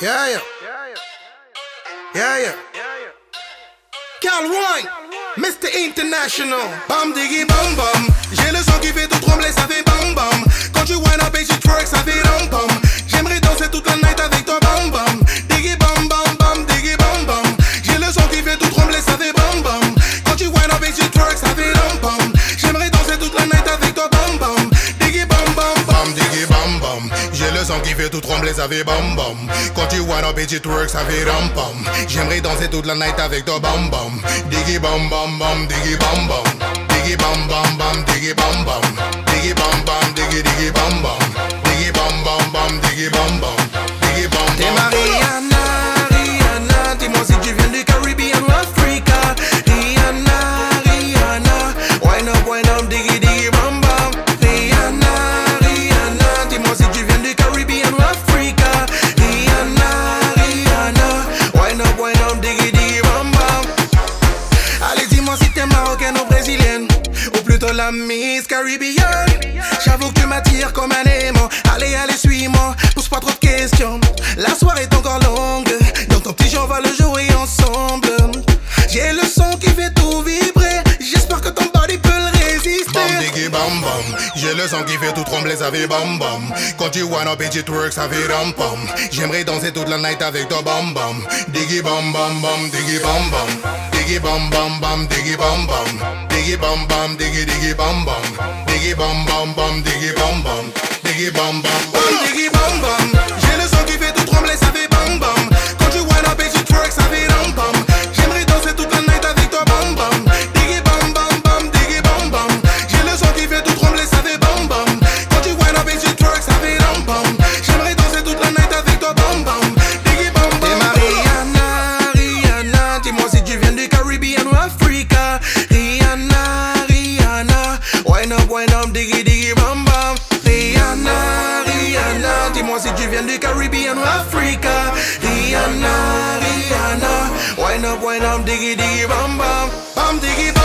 Yeah, yeah. Yeah, yeah. Carl Wine, Mr. International. Bam, diggy, bam, bam. J'ai le sang qui fait tout trembler, ça fait bam, bam. Quand tu wind up et tu twerk, ça fait ram, pam. J'aimerais danser toute la night avec toi, bam, bam. Diggy, bam, bam, bam, diggy, bam, bam. J'ai le sang qui fait tout trembler, ça fait bam, bam. Quand tu wind up et tu twerk, ça fait ram, pam. Sang qui fait tout trembler, ça fait bam, bam. Quand tu up et tu twerk, ça fait ram, pam. J'aimerais danser toute la night avec toi, bam, bam. Diggy, bam, bam, bam, diggy, bam, bam. Diggy, bam, bam, bam, diggy, bam, bam. La Miss Caribbean. J'avoue que tu m'attires comme un aimant. Allez, allez, suis-moi. Pose pas trop de questions. La soirée est encore longue. Dans ton petit, on va le jouer ensemble. J'ai le son qui fait tout vibrer. J'espère que ton body peut le résister. Bam bam bam J'ai le sang qui fait tout trembler ça fait bam bam Quand tu wind up et tu twerk ça fait ram pam J'aimerais danser toute la night avec toi bam bam Diggy bam bam bam diggy bam bam Diggy bam bam bam diggy bam bam Diggy bam bam diggy diggy bam bam Diggy bam bam bam diggy bam bam Diggy bam bam le night avec toi, bam, bam. Bam, bam, bam. J'ai le. Quand. J'aimerais bam. Dis-moi si tu viens du Caribbean ou Dis-moi si tu viens du Caribbean ou Africa. Rihanna, Rihanna. Wind up, wind up, diggy, diggy, bam, bam. Bam, diggy.